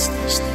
What's this?